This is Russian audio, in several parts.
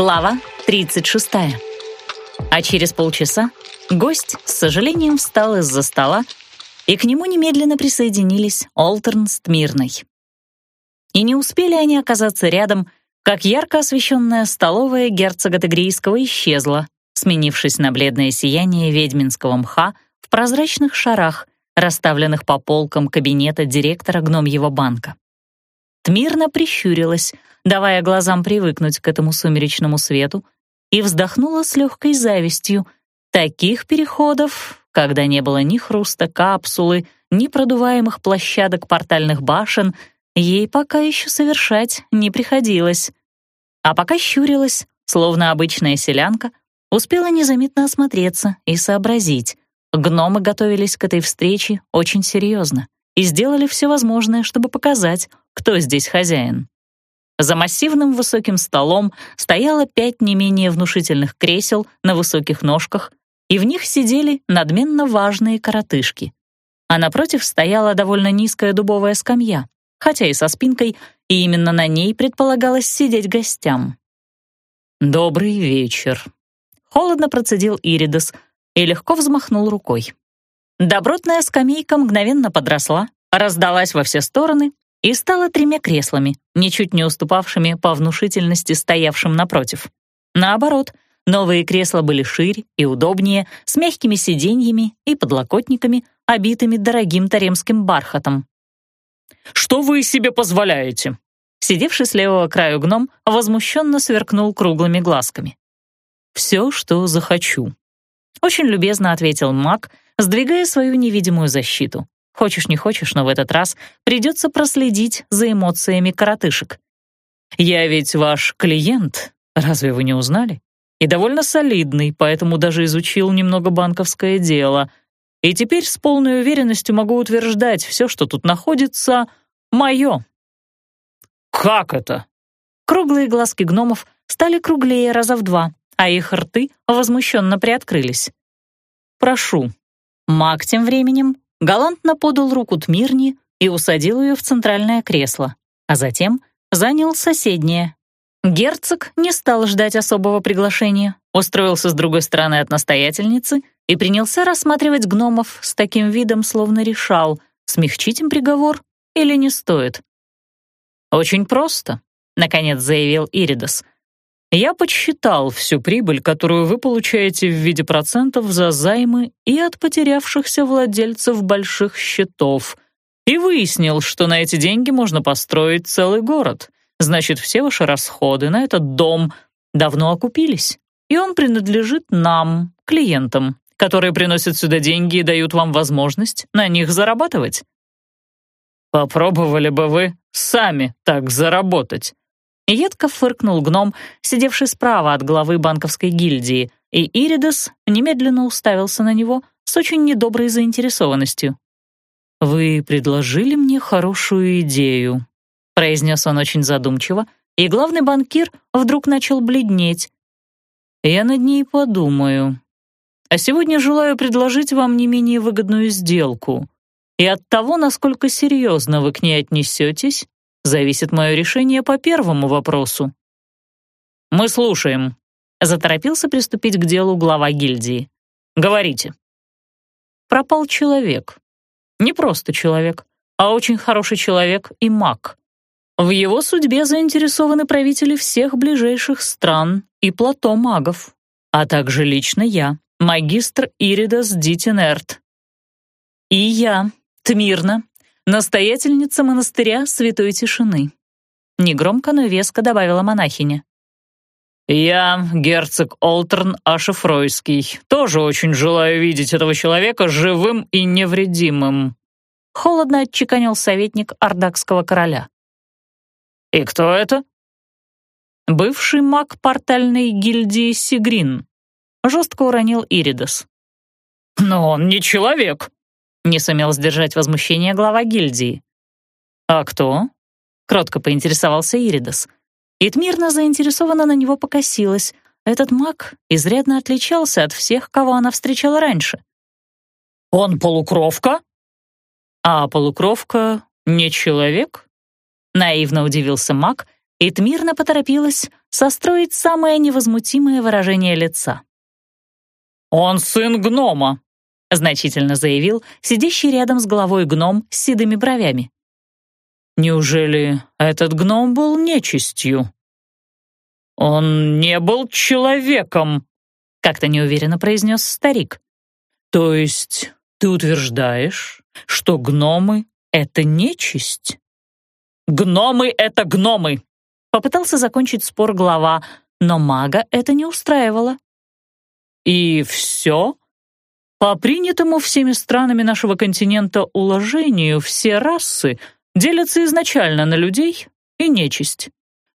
Глава 36. А через полчаса гость с сожалением встал из-за стола, и к нему немедленно присоединились Олтерн с Тмирной. И не успели они оказаться рядом, как ярко освещенная столовая герцога Тегрийского исчезла, сменившись на бледное сияние ведьминского мха в прозрачных шарах, расставленных по полкам кабинета директора гномьего банка. Тмирна прищурилась, давая глазам привыкнуть к этому сумеречному свету, и вздохнула с легкой завистью. Таких переходов, когда не было ни хруста капсулы, ни продуваемых площадок портальных башен, ей пока еще совершать не приходилось. А пока щурилась, словно обычная селянка, успела незаметно осмотреться и сообразить. Гномы готовились к этой встрече очень серьезно и сделали все возможное, чтобы показать, кто здесь хозяин. За массивным высоким столом стояло пять не менее внушительных кресел на высоких ножках, и в них сидели надменно важные коротышки. А напротив стояла довольно низкая дубовая скамья, хотя и со спинкой, и именно на ней предполагалось сидеть гостям. «Добрый вечер», — холодно процедил Иридес и легко взмахнул рукой. Добротная скамейка мгновенно подросла, раздалась во все стороны и стала тремя креслами, ничуть не уступавшими по внушительности стоявшим напротив. Наоборот, новые кресла были шире и удобнее, с мягкими сиденьями и подлокотниками, обитыми дорогим таремским бархатом. «Что вы себе позволяете?» Сидевший с левого краю гном возмущенно сверкнул круглыми глазками. «Все, что захочу», — очень любезно ответил маг, сдвигая свою невидимую защиту. Хочешь не хочешь, но в этот раз придется проследить за эмоциями коротышек. «Я ведь ваш клиент, разве вы не узнали? И довольно солидный, поэтому даже изучил немного банковское дело. И теперь с полной уверенностью могу утверждать, все, что тут находится, мое». «Как это?» Круглые глазки гномов стали круглее раза в два, а их рты возмущенно приоткрылись. «Прошу». Маг тем временем галантно подал руку Тмирни и усадил ее в центральное кресло, а затем занял соседнее. Герцог не стал ждать особого приглашения, устроился с другой стороны от настоятельницы и принялся рассматривать гномов с таким видом, словно решал, смягчить им приговор или не стоит. «Очень просто», — наконец заявил Иридас. Я подсчитал всю прибыль, которую вы получаете в виде процентов за займы и от потерявшихся владельцев больших счетов, и выяснил, что на эти деньги можно построить целый город. Значит, все ваши расходы на этот дом давно окупились, и он принадлежит нам, клиентам, которые приносят сюда деньги и дают вам возможность на них зарабатывать. Попробовали бы вы сами так заработать, Едко фыркнул гном, сидевший справа от главы банковской гильдии, и Иридес немедленно уставился на него с очень недоброй заинтересованностью. «Вы предложили мне хорошую идею», — произнес он очень задумчиво, и главный банкир вдруг начал бледнеть. «Я над ней подумаю. А сегодня желаю предложить вам не менее выгодную сделку. И от того, насколько серьезно вы к ней отнесетесь, зависит мое решение по первому вопросу». «Мы слушаем», — заторопился приступить к делу глава гильдии. «Говорите». Пропал человек. Не просто человек, а очень хороший человек и маг. В его судьбе заинтересованы правители всех ближайших стран и плато магов, а также лично я, магистр Иридас Дитинерт. И я, Тмирна, настоятельница монастыря Святой Тишины. Негромко, но веско добавила монахиня. «Я, герцог Олтерн Ашефройский, тоже очень желаю видеть этого человека живым и невредимым», холодно отчеканил советник ардакского короля. «И кто это?» «Бывший маг портальной гильдии Сигрин», жестко уронил Иридас. «Но он не человек», не сумел сдержать возмущение глава гильдии. «А кто?» — кротко поинтересовался Иридас. Итмирна заинтересованно на него покосилась. Этот маг изрядно отличался от всех, кого она встречала раньше. «Он полукровка?» «А полукровка не человек?» Наивно удивился маг и Тмирна поторопилась состроить самое невозмутимое выражение лица. «Он сын гнома», — значительно заявил сидящий рядом с головой гном с седыми бровями. «Неужели этот гном был нечистью?» «Он не был человеком», — как-то неуверенно произнес старик. «То есть ты утверждаешь, что гномы — это нечисть?» «Гномы — это гномы!» Попытался закончить спор глава, но мага это не устраивало. «И все?» По принятому всеми странами нашего континента уложению все расы делятся изначально на людей и нечисть.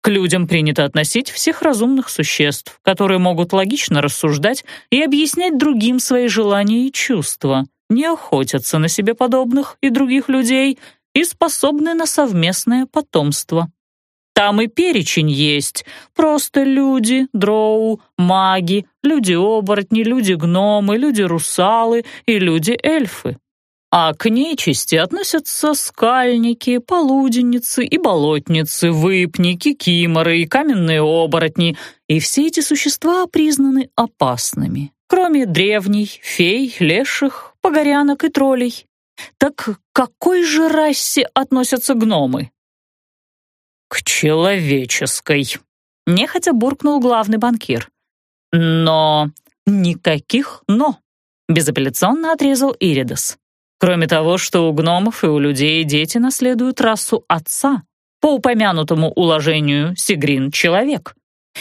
К людям принято относить всех разумных существ, которые могут логично рассуждать и объяснять другим свои желания и чувства, не охотятся на себе подобных и других людей и способны на совместное потомство. Там и перечень есть. Просто люди, дроу, маги, люди-оборотни, люди-гномы, люди-русалы и люди-эльфы. А к нечисти относятся скальники, полуденницы и болотницы, выпники, киморы и каменные оборотни, и все эти существа признаны опасными, кроме древней, фей, леших, погорянок и троллей. Так к какой же расе относятся гномы? К человеческой, нехотя буркнул главный банкир. Но никаких «но», безапелляционно отрезал Иридас. Кроме того, что у гномов и у людей дети наследуют расу отца, по упомянутому уложению Сигрин — человек.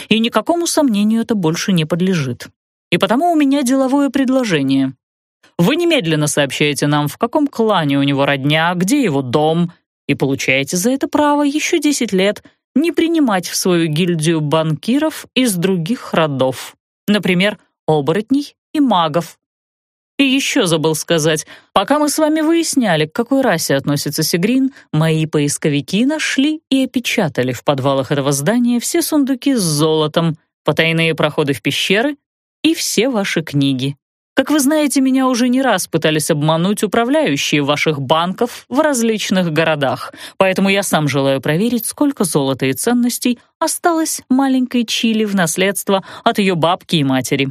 И никакому сомнению это больше не подлежит. И потому у меня деловое предложение. Вы немедленно сообщаете нам, в каком клане у него родня, где его дом, и получаете за это право еще 10 лет не принимать в свою гильдию банкиров из других родов, например, оборотней и магов, и еще забыл сказать, пока мы с вами выясняли, к какой расе относится Сигрин, мои поисковики нашли и опечатали в подвалах этого здания все сундуки с золотом, потайные проходы в пещеры и все ваши книги. Как вы знаете, меня уже не раз пытались обмануть управляющие ваших банков в различных городах, поэтому я сам желаю проверить, сколько золота и ценностей осталось маленькой Чили в наследство от ее бабки и матери.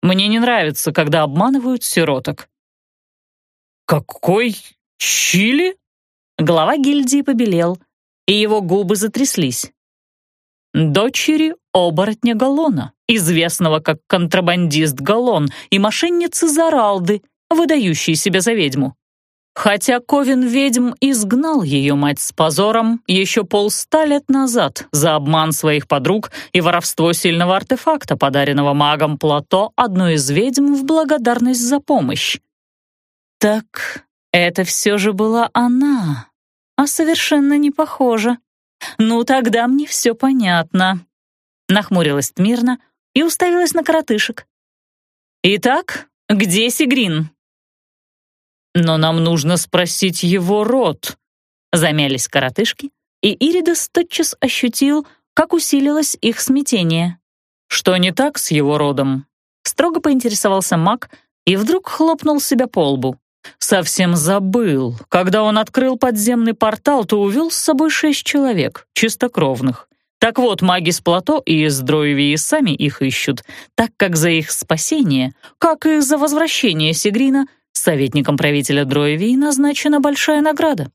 Мне не нравится, когда обманывают сироток». «Какой Чили?» Глава гильдии побелел, и его губы затряслись. «Дочери оборотня Галлона, известного как контрабандист Галлон и мошенницы Заралды, выдающей себя за ведьму. Хотя Ковен ведьм изгнал ее мать с позором еще полста лет назад за обман своих подруг и воровство сильного артефакта, подаренного магом Плато одной из ведьм в благодарность за помощь. Так это все же была она, а совершенно не похожа. Ну, тогда мне все понятно. Нахмурилась Тмирна и уставилась на коротышек. «Итак, где Сигрин?» «Но нам нужно спросить его род», — замялись коротышки, и Иридас тотчас ощутил, как усилилось их смятение. «Что не так с его родом?» Строго поинтересовался маг и вдруг хлопнул себя по лбу. Совсем забыл. Когда он открыл подземный портал, то увел с собой шесть человек, чистокровных. Так вот, маги с плато и из Дроевии сами их ищут, так как за их спасение, как и за возвращение Сигрина — Советником правителя Дроевии назначена большая награда.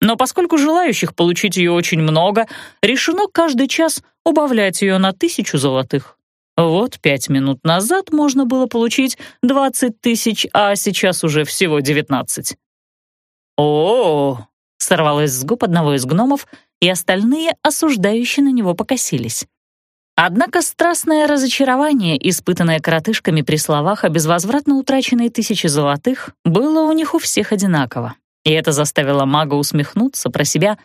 Но поскольку желающих получить ее очень много, решено каждый час убавлять ее на тысячу золотых. Вот пять минут назад можно было получить двадцать тысяч, а сейчас уже всего девятнадцать. О, -о, -о сорвалось с губ одного из гномов, и остальные осуждающие на него покосились. Однако страстное разочарование, испытанное коротышками при словах о безвозвратно утраченной тысяче золотых, было у них у всех одинаково. И это заставило мага усмехнуться про себя.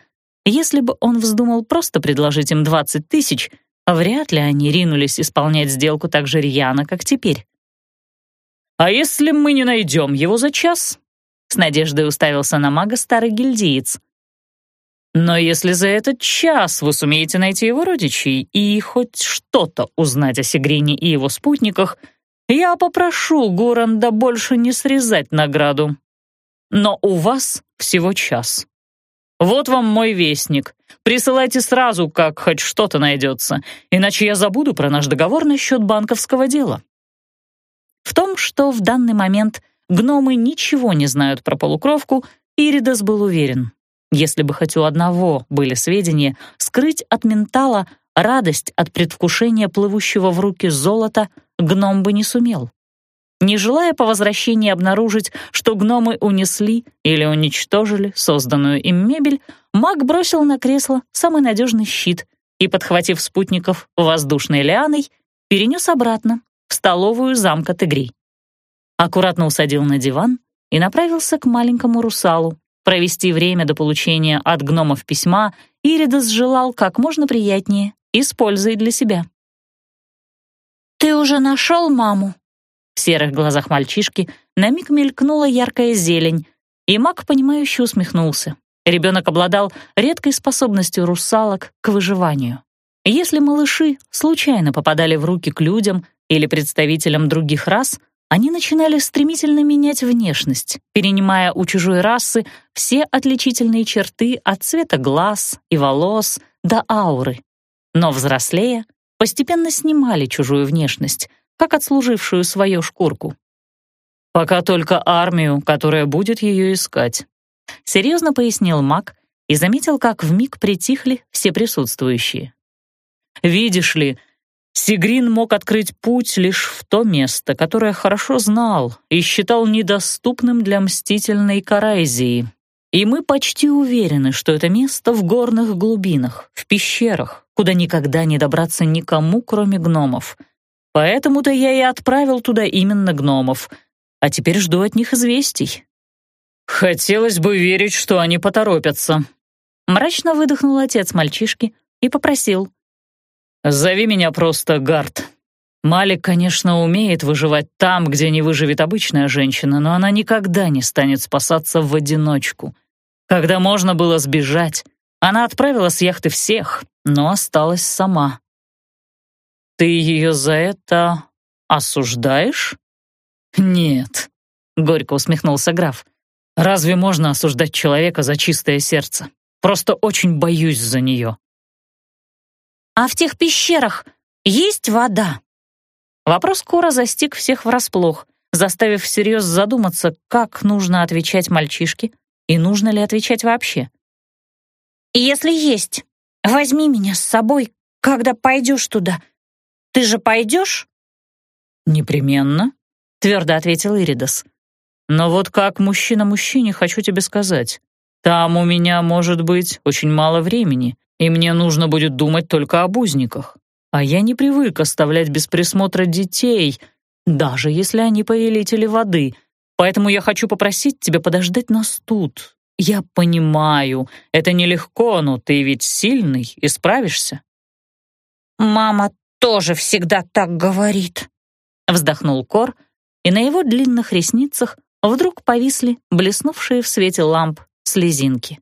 Если бы он вздумал просто предложить им 20 тысяч, вряд ли они ринулись исполнять сделку так же рьяно, как теперь. «А если мы не найдем его за час?» С надеждой уставился на мага старый гильдиец. Но если за этот час вы сумеете найти его родичей и хоть что-то узнать о Сигрине и его спутниках, я попрошу Гуранда больше не срезать награду. Но у вас всего час. Вот вам мой вестник. Присылайте сразу, как хоть что-то найдется, иначе я забуду про наш договор насчет банковского дела». В том, что в данный момент гномы ничего не знают про полукровку, Иридас был уверен. Если бы хоть у одного были сведения, скрыть от ментала радость от предвкушения плывущего в руки золота гном бы не сумел. Не желая по возвращении обнаружить, что гномы унесли или уничтожили созданную им мебель, маг бросил на кресло самый надежный щит и, подхватив спутников воздушной лианой, перенес обратно в столовую замка Тыгри. Аккуратно усадил на диван и направился к маленькому русалу, Провести время до получения от гномов письма Иридас желал как можно приятнее и с пользой для себя. «Ты уже нашел маму?» В серых глазах мальчишки на миг мелькнула яркая зелень, и маг, понимающе усмехнулся. Ребенок обладал редкой способностью русалок к выживанию. Если малыши случайно попадали в руки к людям или представителям других рас, они начинали стремительно менять внешность, перенимая у чужой расы все отличительные черты от цвета глаз и волос до ауры. Но взрослея, постепенно снимали чужую внешность, как отслужившую свою шкурку. «Пока только армию, которая будет ее искать», — серьезно пояснил маг и заметил, как вмиг притихли все присутствующие. «Видишь ли, Сигрин мог открыть путь лишь в то место, которое хорошо знал и считал недоступным для мстительной Карайзии. И мы почти уверены, что это место в горных глубинах, в пещерах, куда никогда не добраться никому, кроме гномов. Поэтому-то я и отправил туда именно гномов, а теперь жду от них известий. Хотелось бы верить, что они поторопятся. Мрачно выдохнул отец мальчишки и попросил — «Зови меня просто Гард. Малик, конечно, умеет выживать там, где не выживет обычная женщина, но она никогда не станет спасаться в одиночку. Когда можно было сбежать, она отправила с яхты всех, но осталась сама. Ты ее за это осуждаешь? Нет, горько усмехнулся граф. Разве можно осуждать человека за чистое сердце? Просто очень боюсь за нее. «А в тех пещерах есть вода?» Вопрос скоро застиг всех врасплох, заставив всерьез задуматься, как нужно отвечать мальчишке и нужно ли отвечать вообще. «Если есть, возьми меня с собой, когда пойдешь туда. Ты же пойдешь?» «Непременно», — твердо ответил Иридас. «Но вот как мужчина мужчине хочу тебе сказать. Там у меня может быть очень мало времени, и мне нужно будет думать только об узниках. А я не привык оставлять без присмотра детей, даже если они повелители воды, поэтому я хочу попросить тебя подождать нас тут. Я понимаю, это нелегко, но ты ведь сильный и справишься». «Мама тоже всегда так говорит», — вздохнул Кор, и на его длинных ресницах вдруг повисли блеснувшие в свете ламп слезинки.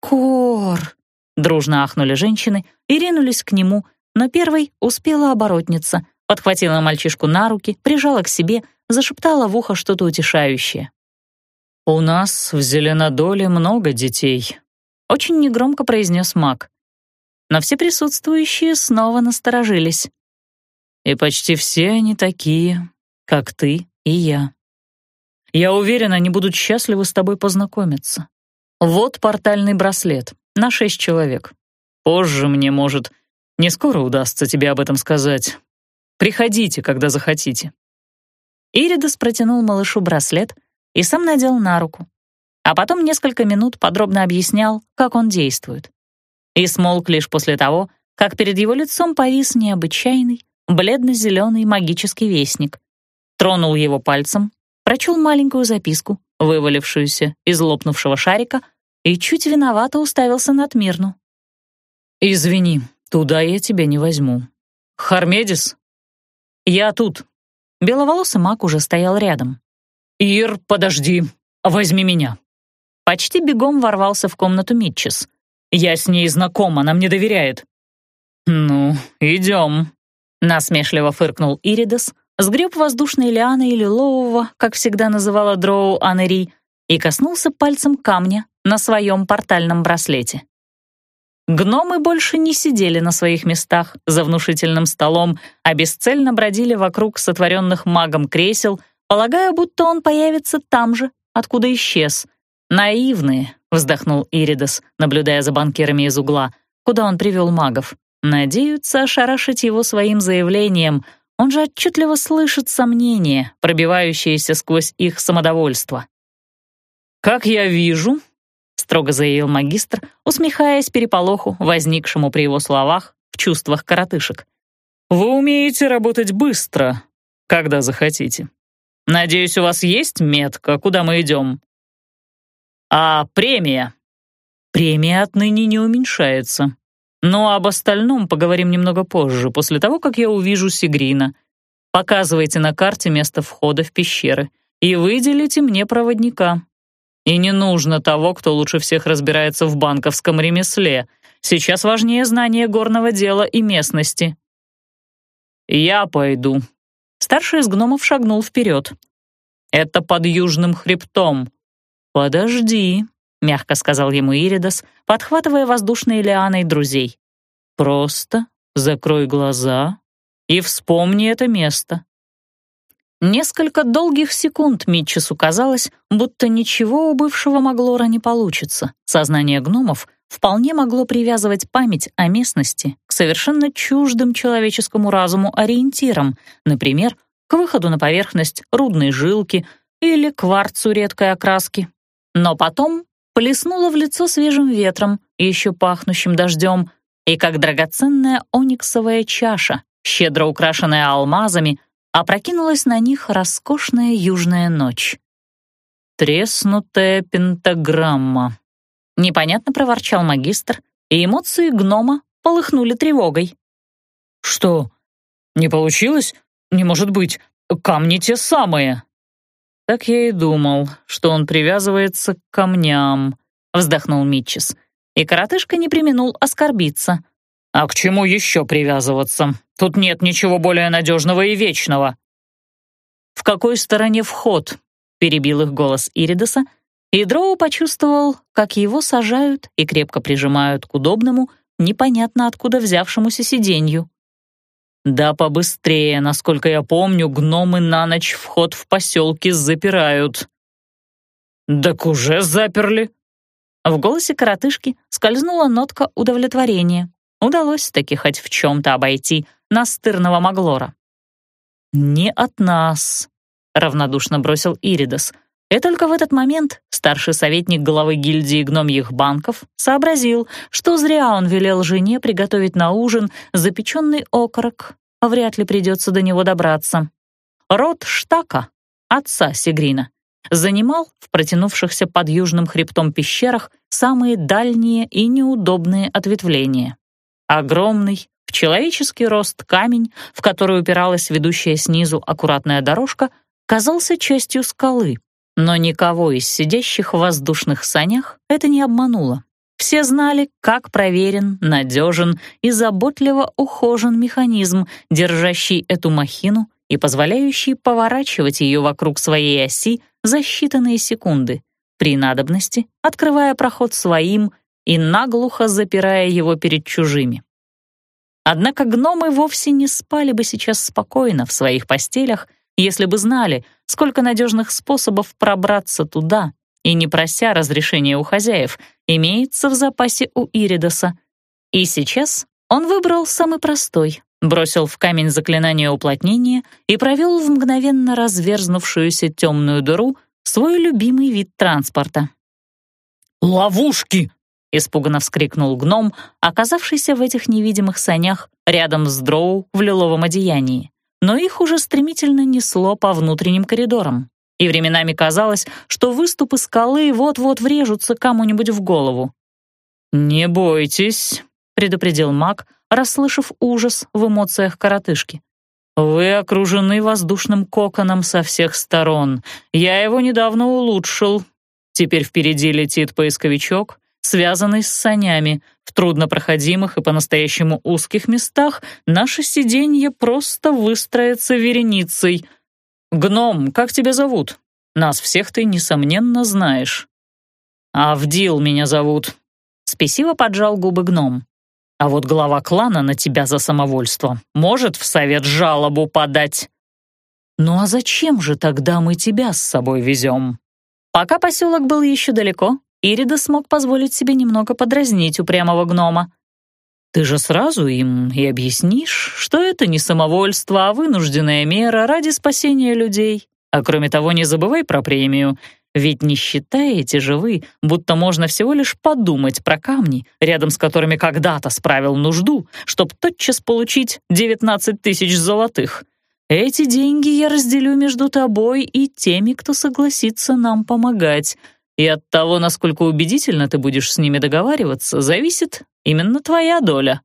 «Кор!» Дружно ахнули женщины и ринулись к нему, но первой успела оборотница, подхватила мальчишку на руки, прижала к себе, зашептала в ухо что-то утешающее. «У нас в Зеленодоле много детей», — очень негромко произнес маг. Но все присутствующие снова насторожились. «И почти все они такие, как ты и я. Я уверен, они будут счастливы с тобой познакомиться. Вот портальный браслет на шесть человек. Позже мне, может, не скоро удастся тебе об этом сказать. Приходите, когда захотите». Иридас протянул малышу браслет и сам надел на руку, а потом несколько минут подробно объяснял, как он действует. И смолк лишь после того, как перед его лицом повис необычайный, бледно-зеленый магический вестник. Тронул его пальцем, прочел маленькую записку, вывалившуюся из лопнувшего шарика, и чуть виновато уставился на Тмирну. «Извини, туда я тебя не возьму. Хармедис?» «Я тут». Беловолосый маг уже стоял рядом. «Ир, подожди, возьми меня». Почти бегом ворвался в комнату Митчес. «Я с ней знаком, она мне доверяет». «Ну, идем», — насмешливо фыркнул Иридес, сгреб воздушные лианы или лилового, как всегда называла дроу Анери, и коснулся пальцем камня, на своем портальном браслете. Гномы больше не сидели на своих местах за внушительным столом, а бесцельно бродили вокруг сотворенных магом кресел, полагая, будто он появится там же, откуда исчез. «Наивные», — вздохнул Иридас, наблюдая за банкирами из угла, куда он привел магов. «Надеются ошарашить его своим заявлением. Он же отчетливо слышит сомнения, пробивающиеся сквозь их самодовольство». «Как я вижу», строго заявил магистр, усмехаясь переполоху, возникшему при его словах в чувствах коротышек. «Вы умеете работать быстро, когда захотите. Надеюсь, у вас есть метка, куда мы идем?» «А премия?» «Премия отныне не уменьшается. Но об остальном поговорим немного позже, после того, как я увижу Сигрина. Показывайте на карте место входа в пещеры и выделите мне проводника. И не нужно того, кто лучше всех разбирается в банковском ремесле. Сейчас важнее знание горного дела и местности. «Я пойду». Старший из гномов шагнул вперед. «Это под южным хребтом». «Подожди», — мягко сказал ему Иридас, подхватывая воздушные лианой друзей. «Просто закрой глаза и вспомни это место. Несколько долгих секунд Митчесу казалось, будто ничего у бывшего Маглора не получится. Сознание гномов вполне могло привязывать память о местности к совершенно чуждым человеческому разуму ориентирам, например, к выходу на поверхность рудной жилки или кварцу редкой окраски. Но потом плеснуло в лицо свежим ветром, еще пахнущим дождем, и как драгоценная ониксовая чаша, щедро украшенная алмазами, опрокинулась на них роскошная южная ночь. «Треснутая пентаграмма», — непонятно проворчал магистр, и эмоции гнома полыхнули тревогой. «Что? Не получилось? Не может быть. Камни те самые». «Так я и думал, что он привязывается к камням», — вздохнул Митчес. И коротышка не применул оскорбиться. «А к чему еще привязываться? Тут нет ничего более надежного и вечного». «В какой стороне вход?» — перебил их голос Иридоса, и Дроу почувствовал, как его сажают и крепко прижимают к удобному, непонятно откуда взявшемуся сиденью. «Да побыстрее, насколько я помню, гномы на ночь вход в поселки запирают». «Так уже заперли?» В голосе коротышки скользнула нотка удовлетворения. Удалось таки хоть в чем-то обойти настырного Маглора. «Не от нас», — равнодушно бросил Иридас. И только в этот момент старший советник главы гильдии гномьих банков сообразил, что зря он велел жене приготовить на ужин запеченный окорок, а вряд ли придется до него добраться. Род Штака, отца Сигрина, занимал в протянувшихся под южным хребтом пещерах самые дальние и неудобные ответвления. Огромный, в человеческий рост камень, в который упиралась ведущая снизу аккуратная дорожка, казался частью скалы, но никого из сидящих в воздушных санях это не обмануло. Все знали, как проверен, надежен и заботливо ухожен механизм, держащий эту махину и позволяющий поворачивать ее вокруг своей оси за считанные секунды, при надобности открывая проход своим и наглухо запирая его перед чужими. Однако гномы вовсе не спали бы сейчас спокойно в своих постелях, если бы знали, сколько надежных способов пробраться туда, и, не прося разрешения у хозяев, имеется в запасе у Иридоса. И сейчас он выбрал самый простой, бросил в камень заклинание уплотнения и провел в мгновенно разверзнувшуюся темную дыру свой любимый вид транспорта. «Ловушки!» — испуганно вскрикнул гном, оказавшийся в этих невидимых санях рядом с дроу в лиловом одеянии. Но их уже стремительно несло по внутренним коридорам. И временами казалось, что выступы скалы вот-вот врежутся кому-нибудь в голову. «Не бойтесь», — предупредил маг, расслышав ужас в эмоциях коротышки. «Вы окружены воздушным коконом со всех сторон. Я его недавно улучшил. Теперь впереди летит поисковичок, связанный с санями. В труднопроходимых и по-настоящему узких местах наше сиденье просто выстроится вереницей. «Гном, как тебя зовут? Нас всех ты, несомненно, знаешь». «Авдил меня зовут», — спесиво поджал губы гном. «А вот глава клана на тебя за самовольство может в совет жалобу подать». «Ну а зачем же тогда мы тебя с собой везем?» Пока поселок был еще далеко, Ирида смог позволить себе немного подразнить упрямого гнома. «Ты же сразу им и объяснишь, что это не самовольство, а вынужденная мера ради спасения людей. А кроме того, не забывай про премию, ведь не считаете же вы, будто можно всего лишь подумать про камни, рядом с которыми когда-то справил нужду, чтобы тотчас получить 19 тысяч золотых. Эти деньги я разделю между тобой и теми, кто согласится нам помогать». И от того, насколько убедительно ты будешь с ними договариваться, зависит именно твоя доля.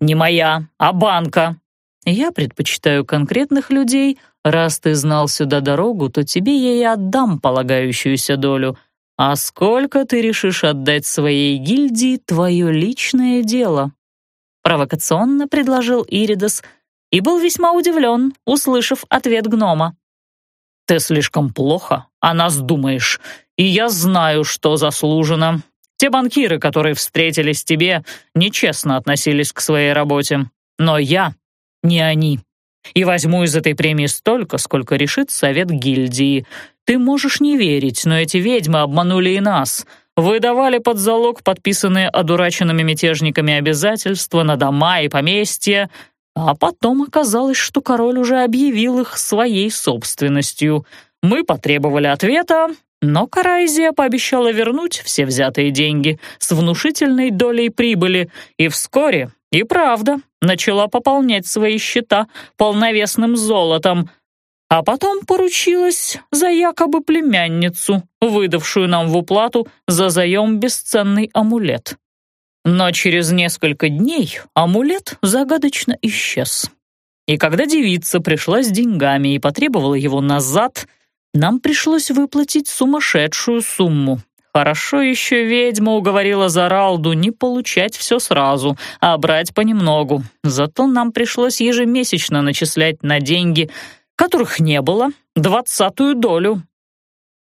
Не моя, а банка. Я предпочитаю конкретных людей. Раз ты знал сюда дорогу, то тебе я и отдам полагающуюся долю. А сколько ты решишь отдать своей гильдии, твое личное дело. Провокационно предложил Иридас и был весьма удивлен, услышав ответ гнома. «Ты слишком плохо о нас думаешь и я знаю, что заслужено. Те банкиры, которые встретились тебе, нечестно относились к своей работе. Но я не они. И возьму из этой премии столько, сколько решит совет гильдии. Ты можешь не верить, но эти ведьмы обманули и нас. Выдавали под залог подписанные одураченными мятежниками обязательства на дома и поместья, а потом оказалось, что король уже объявил их своей собственностью. Мы потребовали ответа, но Карайзия пообещала вернуть все взятые деньги с внушительной долей прибыли, и вскоре, и правда, начала пополнять свои счета полновесным золотом, а потом поручилась за якобы племянницу, выдавшую нам в уплату за заем бесценный амулет. Но через несколько дней амулет загадочно исчез. И когда девица пришла с деньгами и потребовала его назад — нам пришлось выплатить сумасшедшую сумму. Хорошо еще ведьма уговорила Заралду не получать все сразу, а брать понемногу. Зато нам пришлось ежемесячно начислять на деньги, которых не было, двадцатую долю.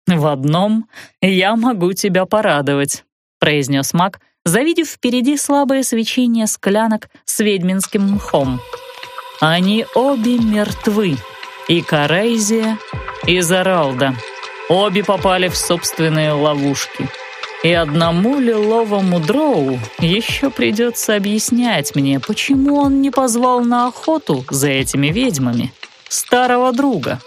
«В одном я могу тебя порадовать», — произнес маг, завидев впереди слабое свечение склянок с ведьминским мхом. «Они обе мертвы, и Карейзия, и Заралда. Обе попали в собственные ловушки. И одному лиловому дроу еще придется объяснять мне, почему он не позвал на охоту за этими ведьмами старого друга.